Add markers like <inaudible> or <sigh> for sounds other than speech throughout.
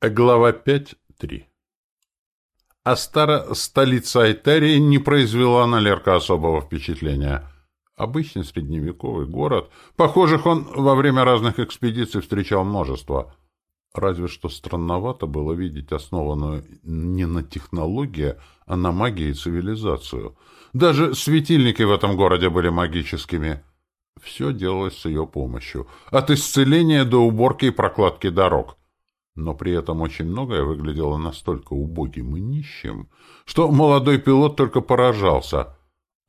Глава 5.3 Астара, столица Айтарии, не произвела на Лерка особого впечатления. Обычный средневековый город. Похожих он во время разных экспедиций встречал множество. Разве что странновато было видеть основанную не на технологии, а на магии цивилизацию. Даже светильники в этом городе были магическими. Все делалось с ее помощью. От исцеления до уборки и прокладки дорог но при этом очень многое выглядело настолько убогим и нищим, что молодой пилот только поражался.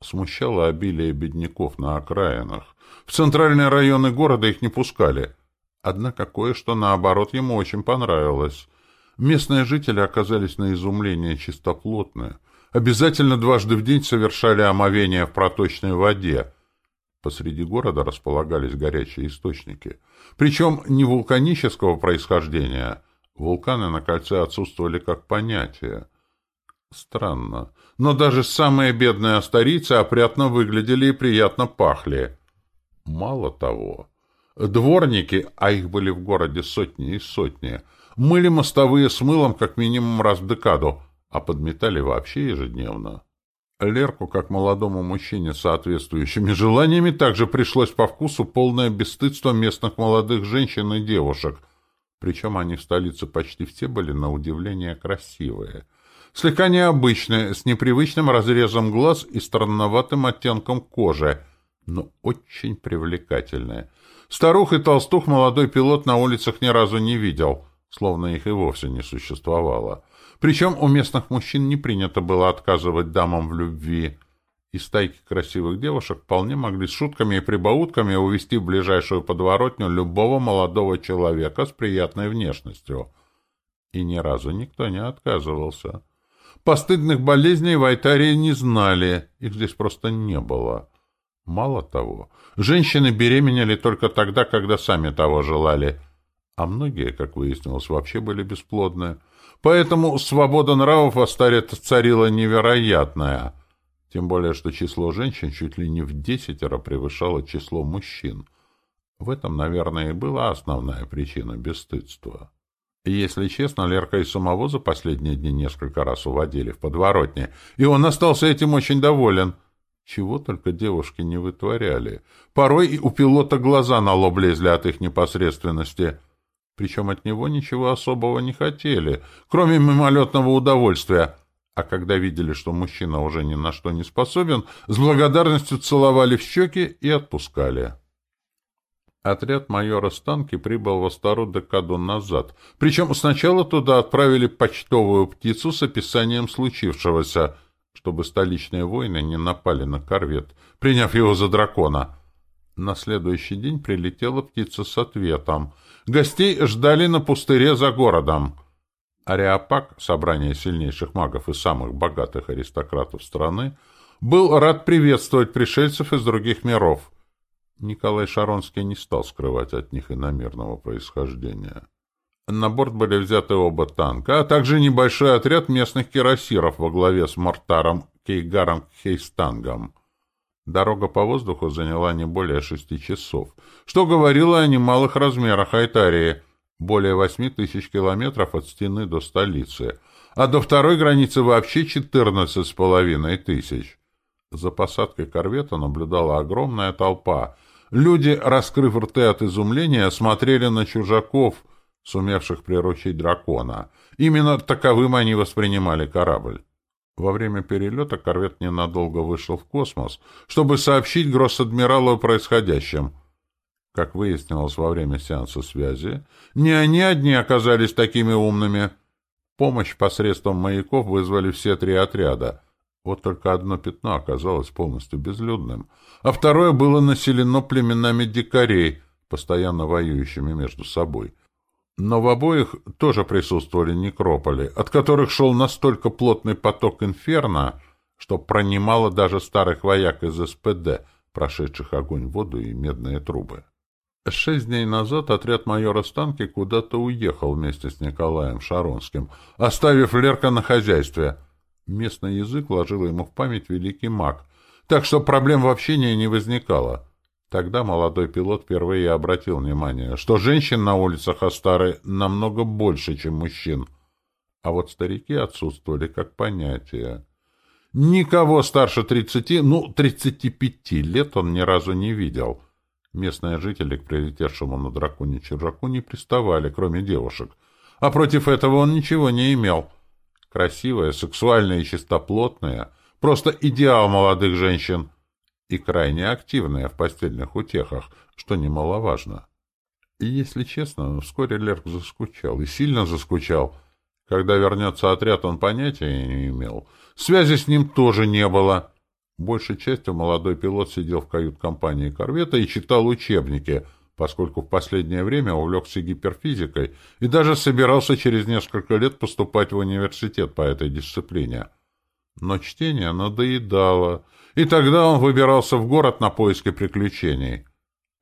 Смущало обилие бедняков на окраинах. В центральные районы города их не пускали. Однако кое-что, наоборот, ему очень понравилось. Местные жители оказались на изумление чистоплотные. Обязательно дважды в день совершали омовение в проточной воде. Посреди города располагались горячие источники — причем не вулканического происхождения. Вулканы на кольце отсутствовали как понятие. Странно. Но даже самые бедные астарийцы опрятно выглядели и приятно пахли. Мало того, дворники, а их были в городе сотни и сотни, мыли мостовые с мылом как минимум раз в декаду, а подметали вообще ежедневно. Лерку, как молодому мужчине с соответствующими желаниями, также пришлось по вкусу полное бесстыдство местных молодых женщин и девушек. Причем они в столице почти все были, на удивление, красивые. Слегка необычные, с непривычным разрезом глаз и странноватым оттенком кожи, но очень привлекательные. Старух и толстух молодой пилот на улицах ни разу не видел, словно их и вовсе не существовало. Причем у местных мужчин не принято было отказывать дамам в любви. И стайки красивых девушек вполне могли с шутками и прибаутками увести в ближайшую подворотню любого молодого человека с приятной внешностью. И ни разу никто не отказывался. Постыдных болезней в Айтарии не знали, их здесь просто не было. Мало того, женщины беременели только тогда, когда сами того желали, а многие, как выяснилось, вообще были бесплодны. Поэтому свобода нравов в Астаре царила невероятная. Тем более, что число женщин чуть ли не в десятеро превышало число мужчин. В этом, наверное, и была основная причина бесстыдства. И, если честно, Лерка и самого за последние дни несколько раз уводили в подворотне, и он остался этим очень доволен. Чего только девушки не вытворяли. Порой и у пилота глаза на лоб лезли от их непосредственности — причем от него ничего особого не хотели, кроме мимолетного удовольствия, а когда видели, что мужчина уже ни на что не способен, с благодарностью целовали в щеки и отпускали. Отряд майора Станки прибыл во старую декаду назад, причем сначала туда отправили почтовую птицу с описанием случившегося, чтобы столичные воины не напали на корвет, приняв его за дракона. На следующий день прилетела птица с ответом — Гостей ждали на пустыре за городом. Ариапак, собрание сильнейших магов и самых богатых аристократов страны, был рад приветствовать пришельцев из других миров. Николай Шаронский не стал скрывать от них иномерного происхождения. На борт были взяты оба танка, а также небольшой отряд местных кирасиров во главе с Мортаром Кейгаром Хейстангом. Дорога по воздуху заняла не более шести часов, что говорило о немалых размерах Айтарии, более восьми тысяч километров от стены до столицы, а до второй границы вообще четырнадцать с половиной тысяч. За посадкой корвета наблюдала огромная толпа. Люди, раскрыв рты от изумления, смотрели на чужаков, сумевших приручить дракона. Именно таковым они воспринимали корабль. Во время перелета корвет ненадолго вышел в космос, чтобы сообщить гросс-адмиралу о происходящем. Как выяснилось во время сеанса связи, не они одни оказались такими умными. Помощь посредством маяков вызвали все три отряда. Вот только одно пятно оказалось полностью безлюдным, а второе было населено племенами дикарей, постоянно воюющими между собой. Но в обоих тоже присутствовали некрополи, от которых шел настолько плотный поток инферно, что пронимало даже старых вояк из СПД, прошедших огонь, воду и медные трубы. Шесть дней назад отряд майора Станки куда-то уехал вместе с Николаем Шаронским, оставив Лерка на хозяйстве. Местный язык вложил ему в память великий маг, так что проблем в общении не возникало. Тогда молодой пилот впервые обратил внимание, что женщин на улицах Астары намного больше, чем мужчин. А вот старики отсутствовали как понятие. Никого старше тридцати, ну, тридцати пяти лет он ни разу не видел. Местные жители к прилетевшему на драконе чужаку не приставали, кроме девушек. А против этого он ничего не имел. Красивая, сексуальная и чистоплотная. Просто идеал молодых женщин. И крайне активная в постельных утехах, что немаловажно. И, если честно, вскоре Лерк заскучал. И сильно заскучал. Когда вернется отряд, он понятия не имел — Связи с ним тоже не было. Большей частью молодой пилот сидел в кают-компании корвета и читал учебники, поскольку в последнее время увлекся гиперфизикой и даже собирался через несколько лет поступать в университет по этой дисциплине. Но чтение надоедало, и тогда он выбирался в город на поиски приключений.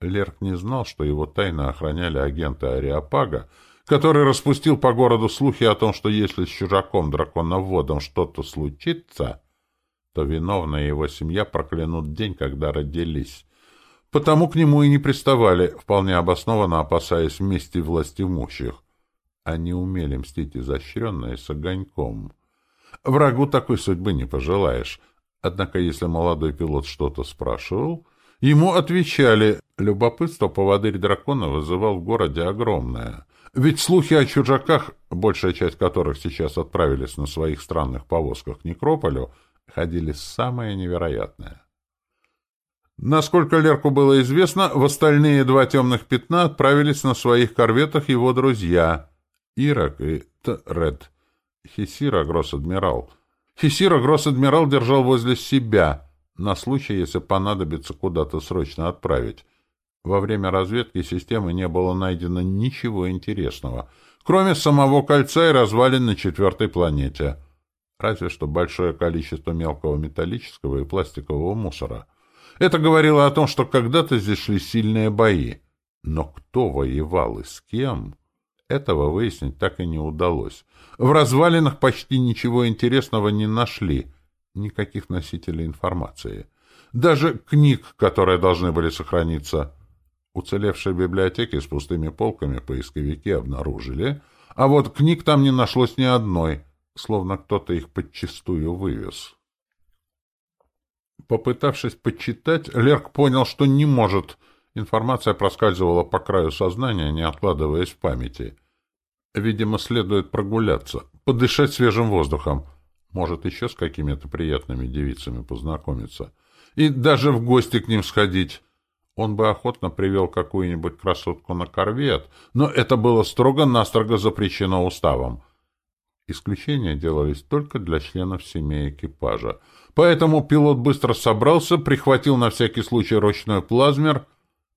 Лерк не знал, что его тайно охраняли агенты Ариапага, который распустил по городу слухи о том, что если с чужаком-драконоводом что-то случится, то виновная его семья проклянут день, когда родились. Потому к нему и не приставали, вполне обоснованно опасаясь мести власть имущих. Они умели мстить изощренно и с огоньком. Врагу такой судьбы не пожелаешь. Однако, если молодой пилот что-то спрашивал, ему отвечали. Любопытство поводырь дракона вызывал в городе огромное — ведь слухи о чужаках, большая часть которых сейчас отправились на своих странных повозках к Некрополю, ходили самое невероятное. Насколько Лерку было известно, в остальные два темных пятна отправились на своих корветах его друзья — Ирак и Тред. Хисира гросс-адмирал. Хисира гросс-адмирал держал возле себя, на случай, если понадобится куда-то срочно отправить — во время разведки системы не было найдено ничего интересного, кроме самого кольца и развалин на четвертой планете. Разве что большое количество мелкого металлического и пластикового мусора. Это говорило о том, что когда-то здесь шли сильные бои. Но кто воевал и с кем? Этого выяснить так и не удалось. В развалинах почти ничего интересного не нашли. Никаких носителей информации. Даже книг, которые должны были сохраниться. Уцелевшие библиотеки с пустыми полками поисковики обнаружили, а вот книг там не нашлось ни одной, словно кто-то их подчистую вывез. Попытавшись почитать, Лерк понял, что не может. Информация проскальзывала по краю сознания, не откладываясь в памяти. Видимо, следует прогуляться, подышать свежим воздухом, может, еще с какими-то приятными девицами познакомиться, и даже в гости к ним сходить. Он бы охотно привел какую-нибудь красотку на корвет, но это было строго-настрого запрещено уставом. Исключения делались только для членов семьи экипажа. Поэтому пилот быстро собрался, прихватил на всякий случай ручной плазмер,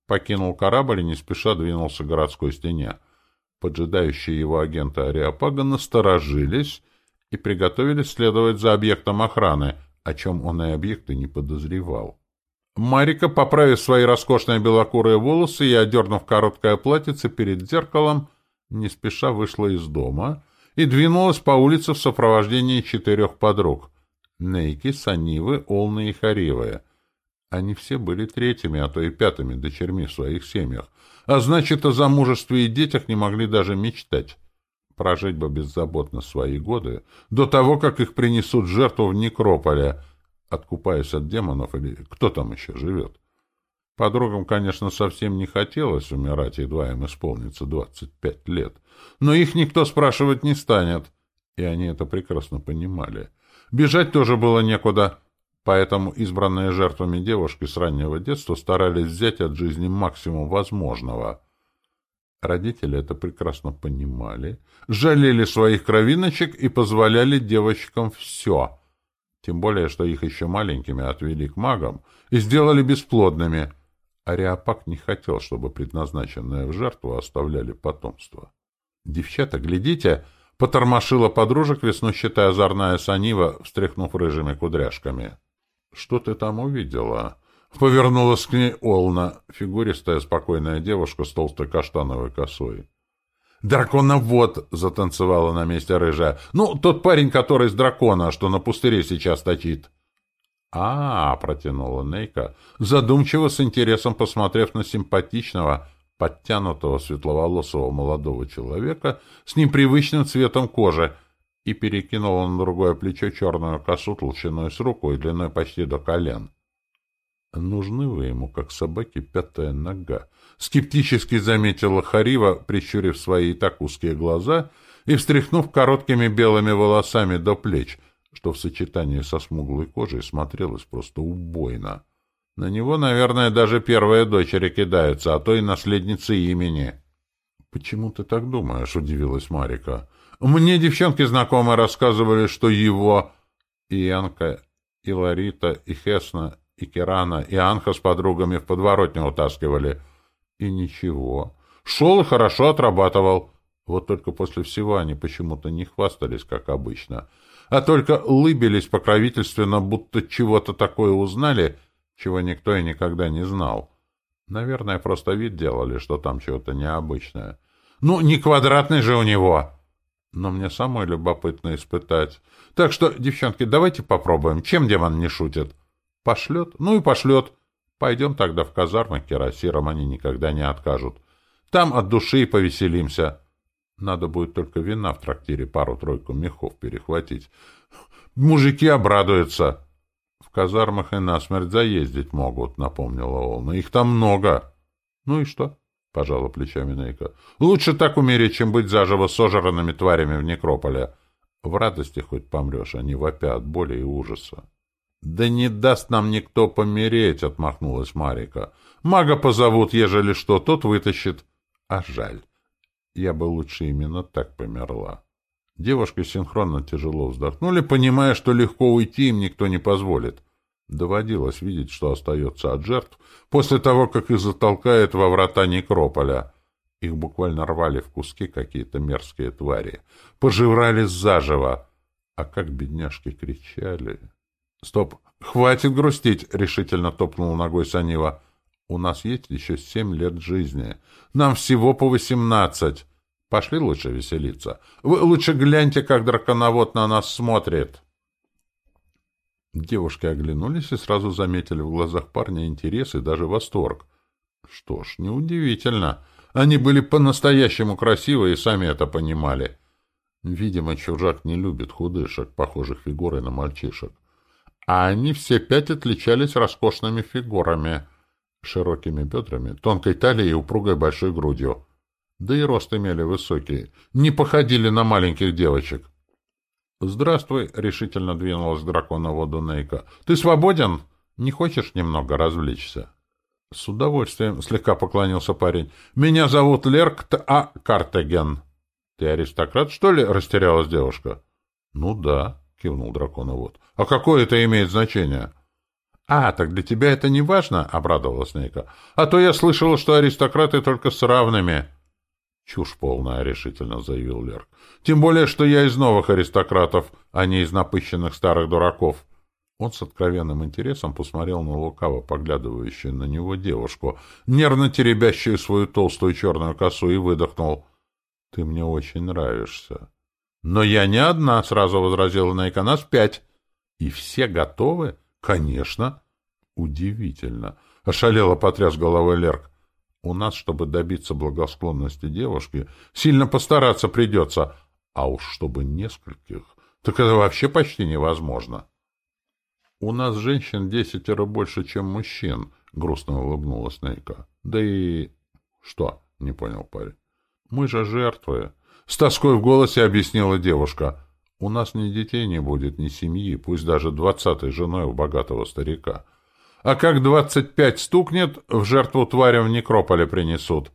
покинул корабль и не спеша двинулся к городской стене. Поджидающие его агенты Ариапага насторожились и приготовились следовать за объектом охраны, о чем он и объекты не подозревал. Марика, поправив свои роскошные белокурые волосы и одернув короткое платьице перед зеркалом, не спеша вышла из дома и двинулась по улице в сопровождении четырех подруг — Нейки, Санивы, Олны и Харивы. Они все были третьими, а то и пятыми дочерьми в своих семьях, а значит, о замужестве и детях не могли даже мечтать. Прожить бы беззаботно свои годы до того, как их принесут жертву в некрополе — откупаясь от демонов, или кто там еще живет. Подругам, конечно, совсем не хотелось умирать, едва им исполнится двадцать пять лет. Но их никто спрашивать не станет, и они это прекрасно понимали. Бежать тоже было некуда, поэтому избранные жертвами девушки с раннего детства старались взять от жизни максимум возможного. Родители это прекрасно понимали, жалели своих кровиночек и позволяли девочкам все — тем более, что их еще маленькими отвели к магам и сделали бесплодными. Ариапак не хотел, чтобы предназначенное в жертву оставляли потомство. «Девчата, глядите!» — потормошила подружек веснущатая озорная Санива, встряхнув рыжими кудряшками. «Что ты там увидела?» Повернулась к ней Олна, фигуристая спокойная девушка с толстой каштановой косой. «Драконовод!» — затанцевала на месте рыжая. «Ну, тот парень, который с дракона, что на пустыре сейчас точит». А, протянула Нейка, задумчиво с интересом посмотрев на симпатичного, подтянутого светловолосого молодого человека с непривычным цветом кожи и перекинула на другое плечо черную косу толщиной с руку и длиной почти до колен. «Нужны вы ему, как собаке, пятая нога», — скептически заметила Харива, прищурив свои и так узкие глаза и встряхнув короткими белыми волосами до плеч, что в сочетании со смуглой кожей смотрелось просто убойно. На него, наверное, даже первые дочери кидаются, а то и наследницы имени. — Почему ты так думаешь? — удивилась Марика. — Мне девчонки знакомые рассказывали, что его... И Янка, и Ларита, и Хесна, и Кирана, и Анха с подругами в подворотню утаскивали. И ничего. Шел и хорошо отрабатывал. Вот только после всего они почему-то не хвастались, как обычно, а только улыбились покровительственно, будто чего-то такое узнали, чего никто и никогда не знал. Наверное, просто вид делали, что там чего-то необычное. Ну, не квадратный же у него! Но мне самой любопытно испытать. Так что, девчонки, давайте попробуем. Чем демон не шутит? Пошлет? Ну и пошлет. Пойдем тогда в казармы кирасирам, они никогда не откажут. Там от души и повеселимся. Надо будет только вина в трактире пару-тройку мехов перехватить. Мужики обрадуются. В казармах и насмерть заездить могут, напомнила Олна. Их там много. Ну и что? — пожала плечами Нейка. — Лучше так умереть, чем быть заживо сожранными тварями в некрополе. В радости хоть помрешь, а не вопя от боли и ужаса. — Да не даст нам никто помереть, — отмахнулась Марика. — Мага позовут, ежели что, тот вытащит. А жаль. Я бы лучше именно так померла. Девушки синхронно тяжело вздохнули, понимая, что легко уйти им никто не позволит. Доводилось видеть, что остается от жертв после того, как их затолкает во врата некрополя. Их буквально рвали в куски какие-то мерзкие твари. Пожирали заживо. А как бедняжки кричали... «Стоп! Хватит грустить!» — решительно топнул ногой Санива. «У нас есть еще семь лет жизни. Нам всего по восемнадцать. Пошли лучше веселиться. Вы лучше гляньте, как драконовод на нас смотрит!» Девушки оглянулись и сразу заметили в глазах парня интерес и даже восторг. Что ж, неудивительно. Они были по-настоящему красивы и сами это понимали. Видимо, чужак не любит худышек, похожих фигурой на мальчишек а они все пять отличались роскошными фигурами, широкими бедрами, тонкой талией и упругой большой грудью. Да и рост имели высокий, не походили на маленьких девочек. «Здравствуй», — решительно двинулась к драконоводу Нейка. «Ты свободен? Не хочешь немного развлечься?» «С удовольствием», — слегка поклонился парень. «Меня зовут Леркт А. Картеген». «Ты аристократ, что ли?» — растерялась девушка. «Ну да», — кивнул драконовод. — А какое это имеет значение? — А, так для тебя это не важно? — обрадовалась Нейка. — А то я слышала, что аристократы только с равными. — Чушь полная, — решительно заявил Лерк. — Тем более, что я из новых аристократов, а не из напыщенных старых дураков. Он с откровенным интересом посмотрел на лукаво поглядывающую на него девушку, нервно теребящую свою толстую черную косу, и выдохнул. — Ты мне очень нравишься. «Но я не одна», — сразу возразила Найка, — «нас пять». «И все готовы?» «Конечно». «Удивительно», — ошалело потряс головой Лерк. «У нас, чтобы добиться благосклонности девушки, сильно постараться придется, а уж чтобы нескольких, так это вообще почти невозможно». «У нас женщин десятеро больше, чем мужчин», — грустно улыбнулась Нейка. «Да и...» «Что?» — не понял парень. «Мы же жертвы». С тоской в голосе объяснила девушка. У нас ни детей не будет, ни семьи, пусть даже двадцатой женой у богатого старика. А как двадцать пять стукнет, в жертву тварям в некрополе принесут.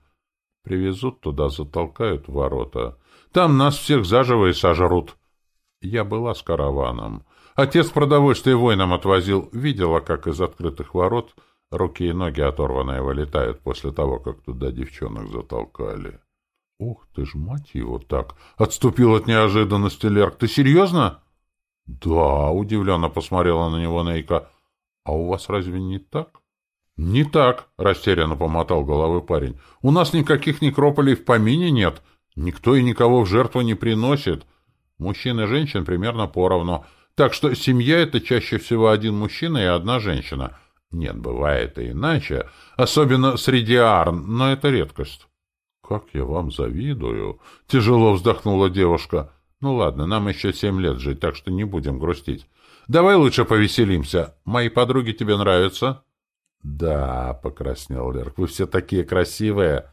Привезут туда, затолкают ворота. Там нас всех заживо и сожрут. Я была с караваном. Отец продовольствие воинам отвозил. Видела, как из открытых ворот руки и ноги оторванные вылетают после того, как туда девчонок затолкали. «Ух ты ж, мать его, так!» — отступил от неожиданности Лерк. «Ты серьезно?» «Да», — удивленно посмотрела на него Нейка. «А у вас разве не так?» «Не так», — растерянно помотал головой парень. «У нас никаких некрополей в помине нет. Никто и никого в жертву не приносит. Мужчин и женщин примерно поровну. Так что семья — это чаще всего один мужчина и одна женщина. Нет, бывает и иначе, особенно среди арн, но это редкость. — Как я вам завидую! — тяжело вздохнула девушка. — Ну ладно, нам еще семь лет жить, так что не будем грустить. Давай лучше повеселимся. Мои подруги тебе нравятся? — Да, — покраснел Лерк, — вы все такие красивые.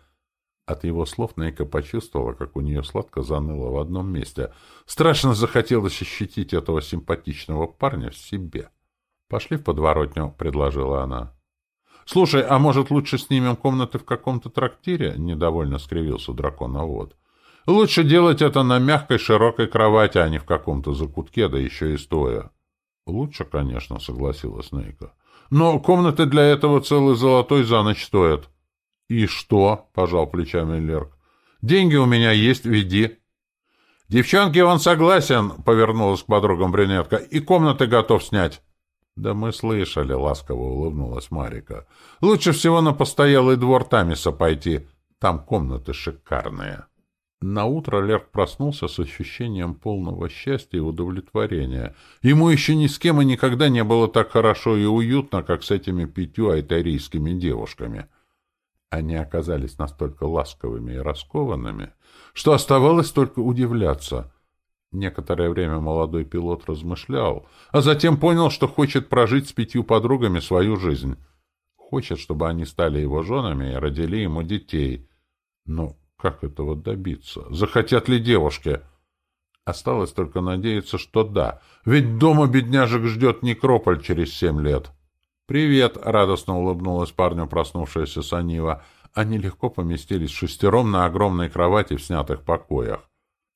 От его слов Нейка почувствовала, как у нее сладко заныло в одном месте. Страшно захотелось ощутить этого симпатичного парня в себе. — Пошли в подворотню, — предложила она. — Слушай, а может, лучше снимем комнаты в каком-то трактире? — недовольно скривился драконовод. — Лучше делать это на мягкой широкой кровати, а не в каком-то закутке, да еще и стоя. — Лучше, конечно, — согласилась Нейка. — Но комнаты для этого целый золотой за ночь стоят. — И что? — пожал плечами Лерк. — Деньги у меня есть, веди. — Девчонки, он согласен, — повернулась к подругам брюнетка, — и комнаты готов снять. — Да мы слышали, — ласково улыбнулась Марика. — Лучше всего на постоялый двор Тамиса пойти. Там комнаты шикарные. Наутро Лерк проснулся с ощущением полного счастья и удовлетворения. Ему еще ни с кем и никогда не было так хорошо и уютно, как с этими пятью айтарийскими девушками. Они оказались настолько ласковыми и раскованными, что оставалось только удивляться — Некоторое время молодой пилот размышлял, а затем понял, что хочет прожить с пятью подругами свою жизнь. Хочет, чтобы они стали его женами и родили ему детей. Но как этого добиться? Захотят ли девушки? Осталось только надеяться, что да, ведь дома бедняжек ждет некрополь через семь лет. «Привет!» — радостно улыбнулась парню проснувшаяся Санива. Они легко поместились шестером на огромной кровати в снятых покоях.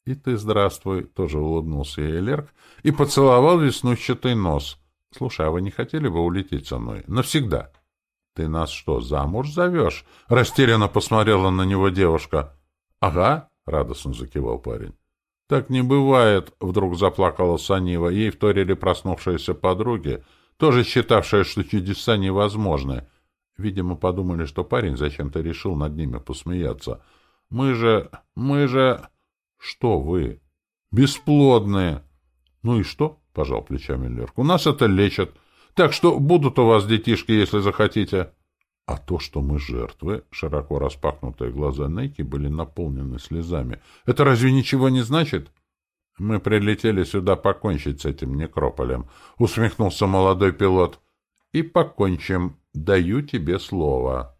«И ты здравствуй», — тоже улыбнулся ей Лерк и поцеловал веснущатый нос. «Слушай, а вы не хотели бы улететь со мной? Навсегда?» «Ты нас что, замуж зовешь?» — растерянно посмотрела на него девушка. «Ага», — радостно закивал парень. «Так не бывает», — вдруг заплакала Санива. Ей вторили проснувшиеся подруги, тоже считавшие, что чудеса невозможны. Видимо, подумали, что парень зачем-то решил над ними посмеяться. «Мы же... мы же...» Что вы? Бесплодные. Ну и что? Пожал плечами Лерк. У нас это лечат. Так что будут у вас детишки, если захотите. А то, что мы жертвы, широко распахнутые глаза Нейки были наполнены слезами. Это разве ничего не значит? Мы прилетели сюда покончить с этим некрополем, усмехнулся молодой пилот. И покончим. Даю тебе слово.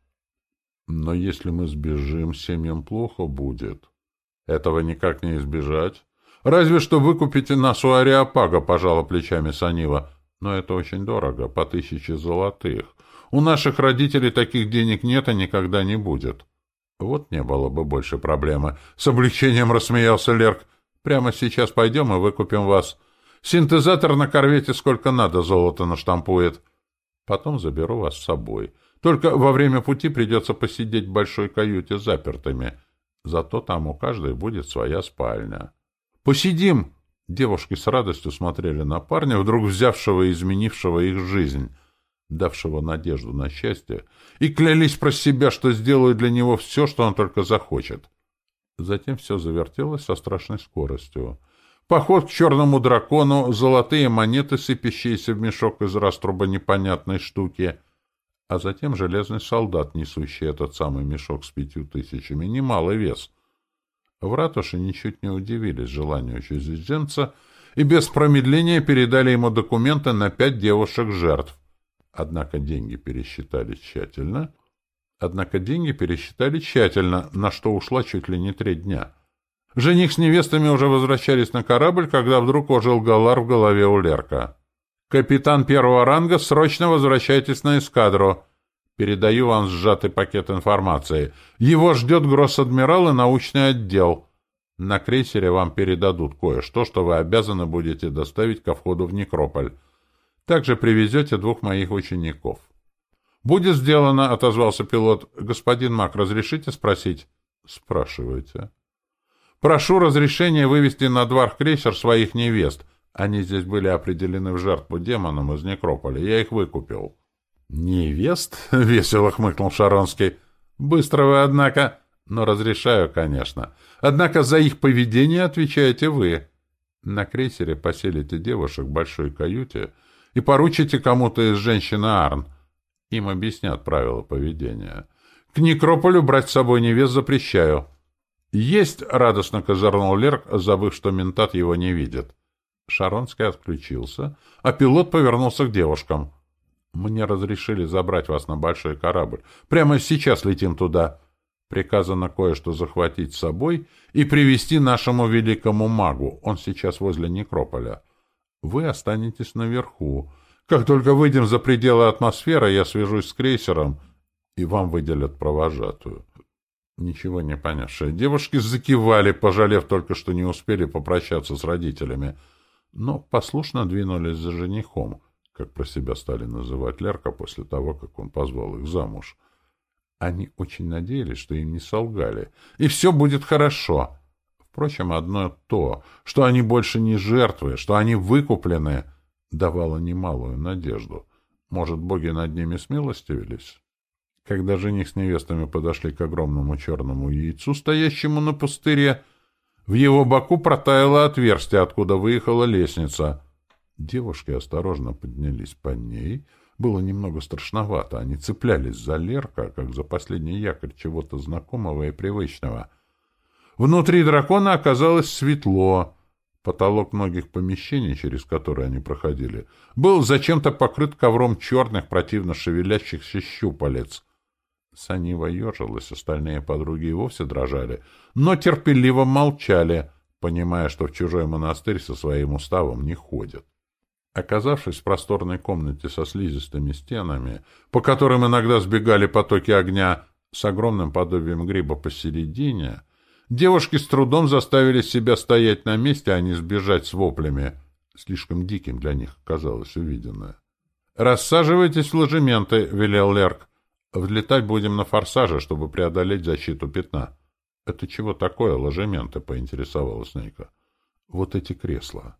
Но если мы сбежим, семьям плохо будет. Этого никак не избежать. Разве что выкупите нас у Ариапага, пожала плечами Санива. Но это очень дорого, по тысяче золотых. У наших родителей таких денег нет и никогда не будет. Вот не было бы больше проблемы. С облегчением рассмеялся Лерк. Прямо сейчас пойдем и выкупим вас. Синтезатор на корвете сколько надо золота наштампует. Потом заберу вас с собой. Только во время пути придется посидеть в большой каюте запертыми. Зато там у каждой будет своя спальня. «Посидим!» Девушки с радостью смотрели на парня, вдруг взявшего и изменившего их жизнь, давшего надежду на счастье, и клялись про себя, что сделают для него все, что он только захочет. Затем все завертелось со страшной скоростью. Поход к черному дракону, золотые монеты, сыпящиеся в мешок из раструба непонятной штуки — а затем железный солдат, несущий этот самый мешок с пятью тысячами, немалый вес. В ратуше ничуть не удивились желанию чужеземца и без промедления передали ему документы на пять девушек-жертв. Однако деньги пересчитали тщательно. Однако деньги пересчитали тщательно, на что ушла чуть ли не три дня. Жених с невестами уже возвращались на корабль, когда вдруг ожил Галар в голове у Лерка. «Капитан первого ранга, срочно возвращайтесь на эскадру. Передаю вам сжатый пакет информации. Его ждет гросс-адмирал и научный отдел. На крейсере вам передадут кое-что, что вы обязаны будете доставить ко входу в Некрополь. Также привезете двух моих учеников». «Будет сделано», — отозвался пилот. «Господин Мак, разрешите спросить?» «Спрашивайте». «Прошу разрешения вывести на двор крейсер своих невест». Они здесь были определены в жертву демонам из Некрополя. Я их выкупил. — Невест? <laughs> — весело хмыкнул Шаронский. — Быстро вы, однако. Но разрешаю, конечно. Однако за их поведение отвечаете вы. На крейсере поселите девушек в большой каюте и поручите кому-то из женщин Арн. Им объяснят правила поведения. К некрополю брать с собой невест запрещаю. «Есть!» — радостно козырнул Лерк, забыв, что ментат его не видит. Шаронский отключился, а пилот повернулся к девушкам. «Мне разрешили забрать вас на большой корабль. Прямо сейчас летим туда. Приказано кое-что захватить с собой и привести нашему великому магу. Он сейчас возле некрополя. Вы останетесь наверху. Как только выйдем за пределы атмосферы, я свяжусь с крейсером, и вам выделят провожатую». Ничего не понявшие девушки закивали, пожалев только, что не успели попрощаться с родителями — но послушно двинулись за женихом, как про себя стали называть Лерка после того, как он позвал их замуж. Они очень надеялись, что им не солгали, и все будет хорошо. Впрочем, одно то, что они больше не жертвы, что они выкуплены, давало немалую надежду. Может, боги над ними смилостивились? Когда жених с невестами подошли к огромному черному яйцу, стоящему на пустыре, в его боку протаяло отверстие, откуда выехала лестница. Девушки осторожно поднялись по ней. Было немного страшновато. Они цеплялись за Лерка, как за последний якорь чего-то знакомого и привычного. Внутри дракона оказалось светло. Потолок многих помещений, через которые они проходили, был зачем-то покрыт ковром черных, противно шевелящихся щупалец. Санива ежилась, остальные подруги и вовсе дрожали, но терпеливо молчали, понимая, что в чужой монастырь со своим уставом не ходят. Оказавшись в просторной комнате со слизистыми стенами, по которым иногда сбегали потоки огня с огромным подобием гриба посередине, девушки с трудом заставили себя стоять на месте, а не сбежать с воплями. Слишком диким для них казалось увиденное. «Рассаживайтесь в ложементы», — велел Лерк. Взлетать будем на форсаже, чтобы преодолеть защиту пятна. — Это чего такое, ложементы? — поинтересовалась Нейка. — Вот эти кресла.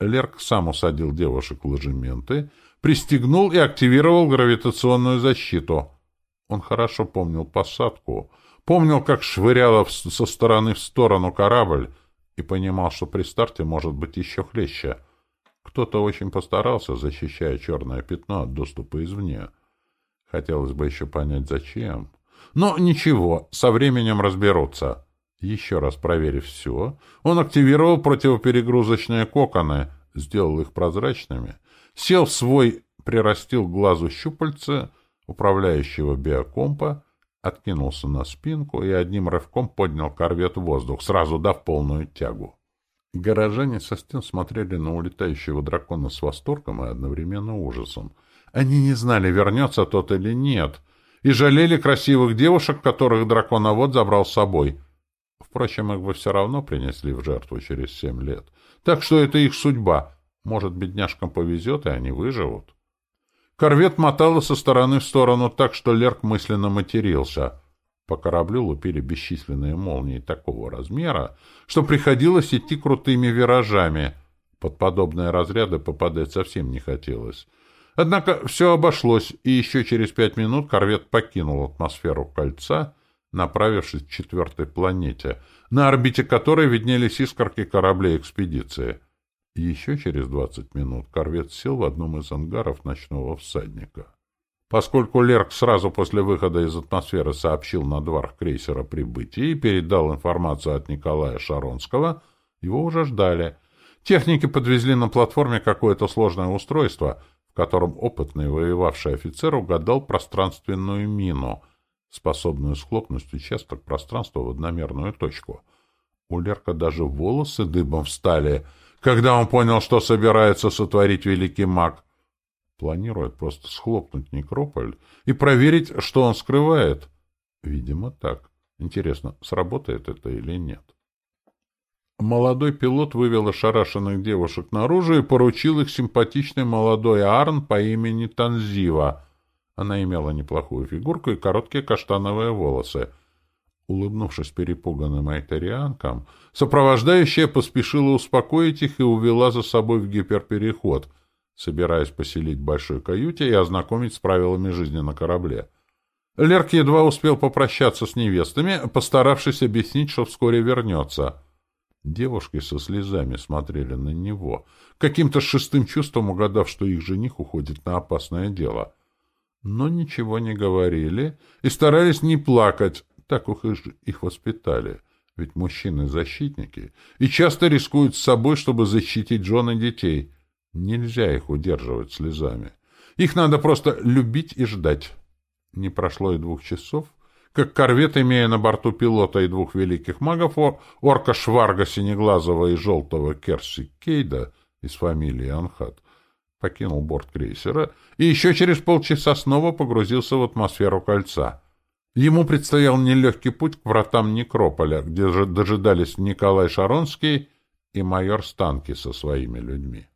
Лерк сам усадил девушек в ложементы, пристегнул и активировал гравитационную защиту. Он хорошо помнил посадку, помнил, как швыряло со стороны в сторону корабль, и понимал, что при старте может быть еще хлеще. Кто-то очень постарался, защищая черное пятно от доступа извне. Хотелось бы еще понять, зачем. Но ничего, со временем разберутся. Еще раз проверив все, он активировал противоперегрузочные коконы, сделал их прозрачными, сел в свой, прирастил глазу щупальца управляющего биокомпа, откинулся на спинку и одним рывком поднял корвет в воздух, сразу дав полную тягу. Горожане со стен смотрели на улетающего дракона с восторгом и одновременно ужасом — они не знали, вернется тот или нет, и жалели красивых девушек, которых драконовод забрал с собой. Впрочем, их бы все равно принесли в жертву через семь лет. Так что это их судьба. Может, бедняжкам повезет, и они выживут. Корвет мотало со стороны в сторону так, что Лерк мысленно матерился. По кораблю лупили бесчисленные молнии такого размера, что приходилось идти крутыми виражами. Под подобные разряды попадать совсем не хотелось. Однако все обошлось, и еще через пять минут корвет покинул атмосферу кольца, направившись к четвертой планете, на орбите которой виднелись искорки кораблей экспедиции. Еще через двадцать минут корвет сел в одном из ангаров ночного всадника. Поскольку Лерк сразу после выхода из атмосферы сообщил на дворах крейсера прибытие и передал информацию от Николая Шаронского, его уже ждали. Техники подвезли на платформе какое-то сложное устройство — котором опытный воевавший офицер угадал пространственную мину, способную схлопнуть участок пространства в одномерную точку. У Лерка даже волосы дыбом встали, когда он понял, что собирается сотворить великий маг. Планирует просто схлопнуть некрополь и проверить, что он скрывает. Видимо, так. Интересно, сработает это или нет? Молодой пилот вывел ошарашенных девушек наружу и поручил их симпатичной молодой Арн по имени Танзива. Она имела неплохую фигурку и короткие каштановые волосы. Улыбнувшись перепуганным айтарианкам, сопровождающая поспешила успокоить их и увела за собой в гиперпереход, собираясь поселить в большой каюте и ознакомить с правилами жизни на корабле. Лерк едва успел попрощаться с невестами, постаравшись объяснить, что вскоре вернется — Девушки со слезами смотрели на него, каким-то шестым чувством угадав, что их жених уходит на опасное дело. Но ничего не говорили и старались не плакать, так уж их воспитали. Ведь мужчины — защитники и часто рискуют с собой, чтобы защитить жен и детей. Нельзя их удерживать слезами. Их надо просто любить и ждать. Не прошло и двух часов, как корвет, имея на борту пилота и двух великих магов, орка Шварга Синеглазого и желтого Керси Кейда из фамилии Анхат, покинул борт крейсера и еще через полчаса снова погрузился в атмосферу кольца — Ему предстоял нелегкий путь к вратам Некрополя, где же дожидались Николай Шаронский и майор Станки со своими людьми.